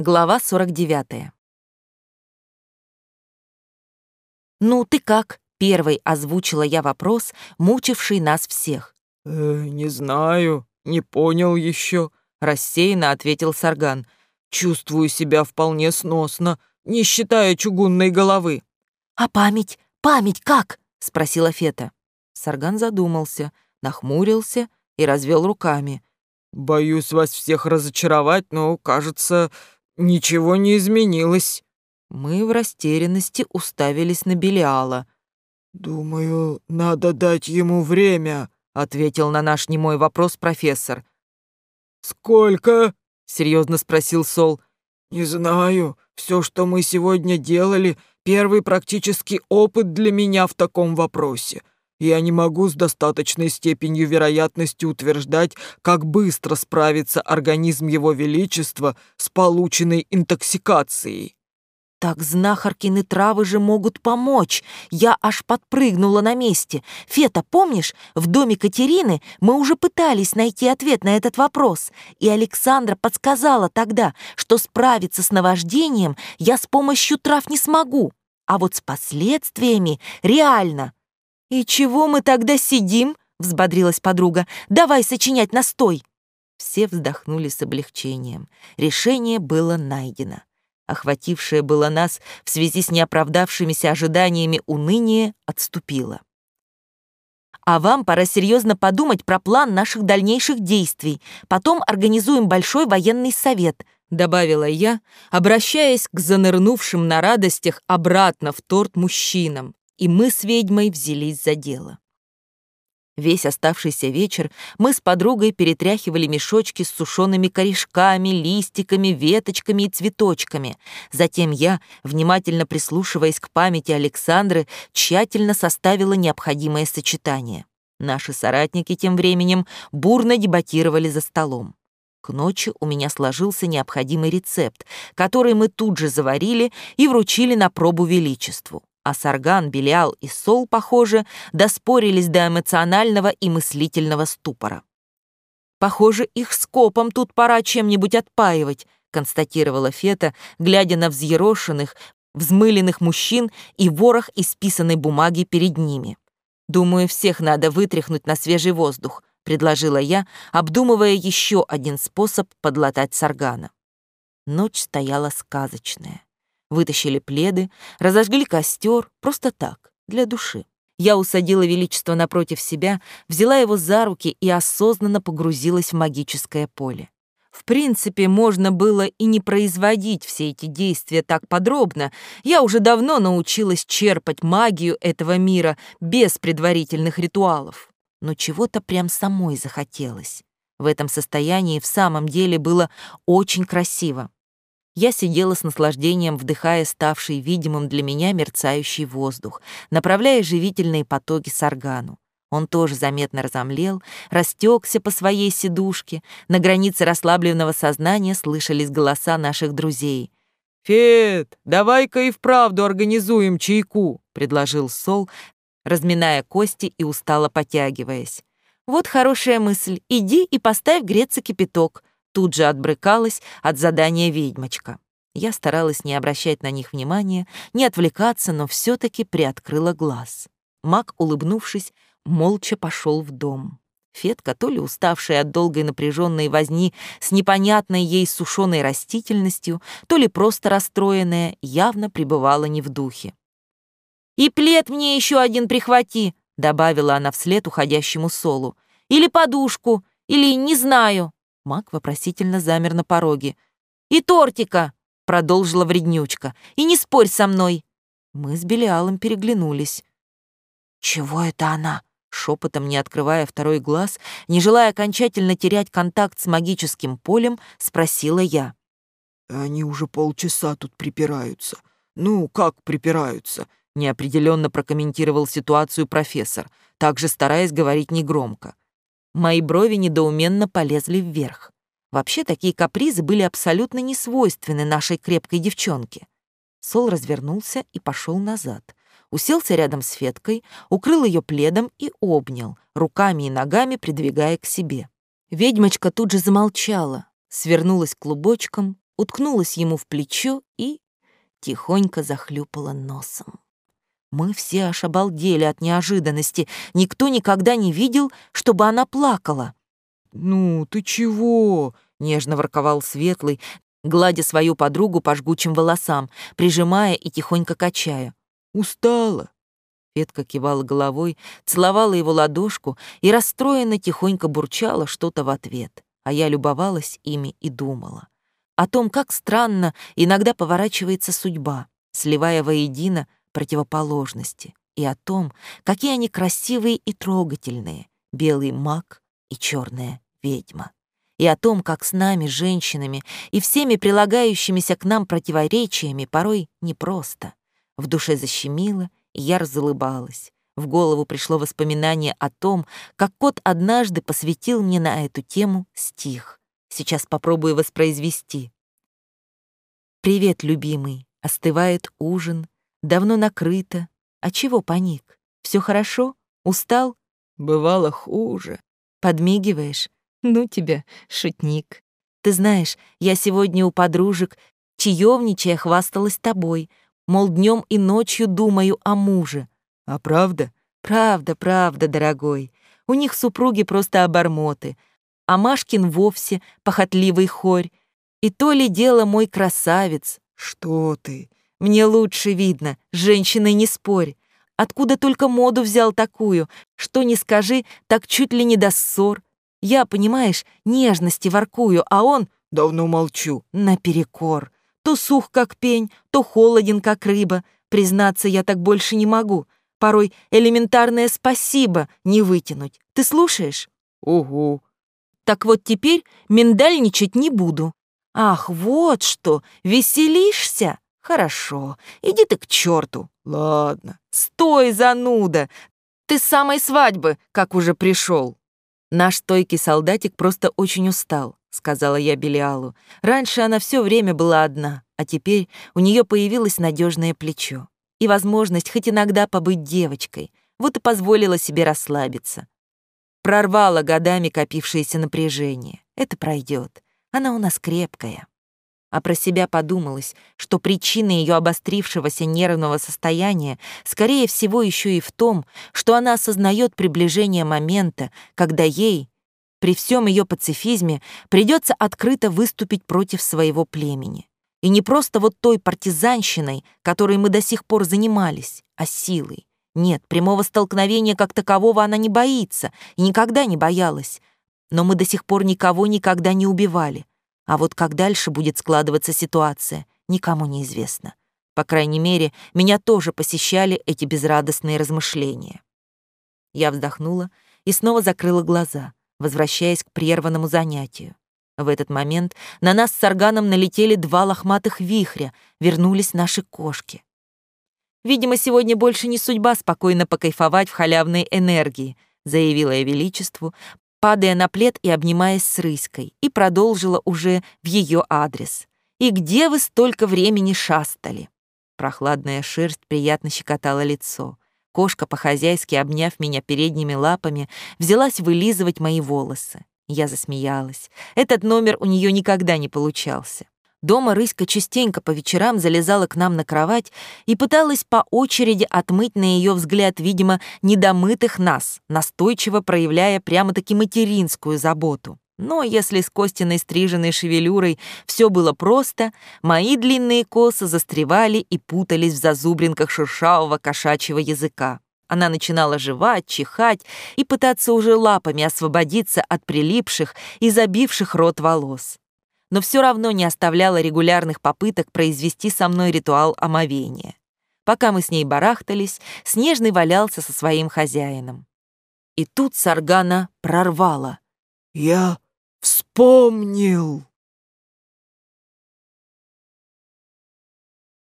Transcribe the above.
Глава 49. «Ну, ты как?» — первой озвучила я вопрос, мучивший нас всех. «Э, «Не знаю, не понял еще», — рассеянно ответил Сарган. «Чувствую себя вполне сносно, не считая чугунной головы». «А память? Память как?» — спросила Фета. Сарган задумался, нахмурился и развел руками. «Боюсь вас всех разочаровать, но, кажется, Ничего не изменилось. Мы в растерянности уставились на Белиала. «Думаю, надо дать ему время», — ответил на наш немой вопрос профессор. «Сколько?» — серьезно спросил Сол. «Не знаю. Все, что мы сегодня делали, первый практический опыт для меня в таком вопросе. Я не могу с достаточной степенью вероятности утверждать, как быстро справится организм Его Величества с полученной интоксикацией. Так знахаркины травы же могут помочь. Я аж подпрыгнула на месте. Фета, помнишь, в доме Катерины мы уже пытались найти ответ на этот вопрос, и Александра подсказала тогда, что справиться с наваждением я с помощью трав не смогу, а вот с последствиями реально. «И чего мы тогда сидим?» — взбодрилась подруга. «Давай сочинять настой!» Все вздохнули с облегчением. Решение было найдено. Охватившее было нас в связи с неоправдавшимися ожиданиями уныние отступило. А вам пора серьезно подумать про план наших дальнейших действий. Потом организуем большой военный совет», — добавила я, обращаясь к занырнувшим на радостях обратно в торт мужчинам и мы с ведьмой взялись за дело. Весь оставшийся вечер мы с подругой перетряхивали мешочки с сушеными корешками, листиками, веточками и цветочками. Затем я, внимательно прислушиваясь к памяти Александры, тщательно составила необходимое сочетание. Наши соратники тем временем бурно дебатировали за столом. К ночи у меня сложился необходимый рецепт, который мы тут же заварили и вручили на пробу Величеству а Сарган, Белиал и Сол, похоже, доспорились до эмоционального и мыслительного ступора. «Похоже, их скопом тут пора чем-нибудь отпаивать», констатировала Фета, глядя на взъерошенных, взмыленных мужчин и ворох исписанной бумаги перед ними. «Думаю, всех надо вытряхнуть на свежий воздух», предложила я, обдумывая еще один способ подлатать Саргана. Ночь стояла сказочная. Вытащили пледы, разожгли костер, просто так, для души. Я усадила Величество напротив себя, взяла его за руки и осознанно погрузилась в магическое поле. В принципе, можно было и не производить все эти действия так подробно. Я уже давно научилась черпать магию этого мира без предварительных ритуалов. Но чего-то прям самой захотелось. В этом состоянии в самом деле было очень красиво. Я сидела с наслаждением, вдыхая ставший видимым для меня мерцающий воздух, направляя живительные потоки саргану. Он тоже заметно разомлел, растекся по своей сидушке. На границе расслабленного сознания слышались голоса наших друзей. «Фет, давай-ка и вправду организуем чайку», — предложил Сол, разминая кости и устало потягиваясь. «Вот хорошая мысль. Иди и поставь греться кипяток», Тут же отбрыкалась от задания ведьмочка. Я старалась не обращать на них внимания, не отвлекаться, но все таки приоткрыла глаз. Маг, улыбнувшись, молча пошел в дом. Фетка, то ли уставшая от долгой напряженной возни с непонятной ей сушеной растительностью, то ли просто расстроенная, явно пребывала не в духе. «И плед мне еще один прихвати», — добавила она вслед уходящему Солу. «Или подушку, или не знаю». Мак вопросительно замер на пороге. «И тортика!» — продолжила вреднючка. «И не спорь со мной!» Мы с Белиалом переглянулись. «Чего это она?» Шепотом, не открывая второй глаз, не желая окончательно терять контакт с магическим полем, спросила я. «Они уже полчаса тут припираются. Ну, как припираются?» неопределенно прокомментировал ситуацию профессор, также стараясь говорить негромко. Мои брови недоуменно полезли вверх. Вообще такие капризы были абсолютно не свойственны нашей крепкой девчонке. Сол развернулся и пошел назад. Уселся рядом с Феткой, укрыл ее пледом и обнял, руками и ногами придвигая к себе. Ведьмочка тут же замолчала, свернулась клубочком, уткнулась ему в плечо и тихонько захлюпала носом. Мы все аж обалдели от неожиданности. Никто никогда не видел, чтобы она плакала. «Ну, ты чего?» — нежно ворковал Светлый, гладя свою подругу по жгучим волосам, прижимая и тихонько качая. «Устала?» Петка кивала головой, целовала его ладошку и расстроенно тихонько бурчала что-то в ответ, а я любовалась ими и думала о том, как странно иногда поворачивается судьба, сливая воедино противоположности, и о том, какие они красивые и трогательные, белый маг и черная ведьма, и о том, как с нами, женщинами, и всеми прилагающимися к нам противоречиями порой непросто. В душе защемило, и я разулыбалась. В голову пришло воспоминание о том, как кот однажды посвятил мне на эту тему стих. Сейчас попробую воспроизвести. «Привет, любимый, остывает ужин, давно накрыто. А чего паник? Все хорошо? Устал? Бывало хуже. Подмигиваешь? Ну тебя, шутник. Ты знаешь, я сегодня у подружек, чаевничая, хвасталась тобой, мол, днем и ночью думаю о муже. А правда? Правда, правда, дорогой. У них супруги просто обормоты, а Машкин вовсе похотливый хорь. И то ли дело мой красавец. Что ты? Мне лучше видно, женщины не спорь. Откуда только моду взял такую, что не скажи, так чуть ли не до ссор. Я, понимаешь, нежности воркую, а он... Давно молчу. Наперекор. То сух, как пень, то холоден, как рыба. Признаться, я так больше не могу. Порой элементарное спасибо не вытянуть. Ты слушаешь? Угу. Так вот теперь миндальничать не буду. Ах, вот что, веселишься? Хорошо, иди ты к черту. Ладно. Стой, зануда! Ты с самой свадьбы, как уже пришел. Наш стойкий солдатик просто очень устал, сказала я Белиалу. Раньше она все время была одна, а теперь у нее появилось надежное плечо и возможность хоть иногда побыть девочкой. Вот и позволила себе расслабиться. Прорвала годами копившееся напряжение. Это пройдет. Она у нас крепкая а про себя подумалось, что причина ее обострившегося нервного состояния, скорее всего, еще и в том, что она осознает приближение момента, когда ей, при всем ее пацифизме, придется открыто выступить против своего племени. И не просто вот той партизанщиной, которой мы до сих пор занимались, а силой. Нет, прямого столкновения как такового она не боится и никогда не боялась. Но мы до сих пор никого никогда не убивали. А вот как дальше будет складываться ситуация, никому не известно. По крайней мере, меня тоже посещали эти безрадостные размышления. Я вздохнула и снова закрыла глаза, возвращаясь к прерванному занятию. В этот момент на нас с Арганом налетели два лохматых вихря, вернулись наши кошки. «Видимо, сегодня больше не судьба спокойно покайфовать в халявной энергии», заявила я Величеству, падая на плед и обнимаясь с Рыськой, и продолжила уже в ее адрес. «И где вы столько времени шастали?» Прохладная шерсть приятно щекотала лицо. Кошка, по-хозяйски обняв меня передними лапами, взялась вылизывать мои волосы. Я засмеялась. Этот номер у нее никогда не получался. Дома Рыська частенько по вечерам залезала к нам на кровать и пыталась по очереди отмыть на ее взгляд, видимо, недомытых нас, настойчиво проявляя прямо-таки материнскую заботу. Но если с Костиной стриженной шевелюрой все было просто, мои длинные косы застревали и путались в зазубринках шершавого кошачьего языка. Она начинала жевать, чихать и пытаться уже лапами освободиться от прилипших и забивших рот волос но все равно не оставляла регулярных попыток произвести со мной ритуал омовения. Пока мы с ней барахтались, Снежный валялся со своим хозяином. И тут Саргана прорвала. «Я вспомнил!»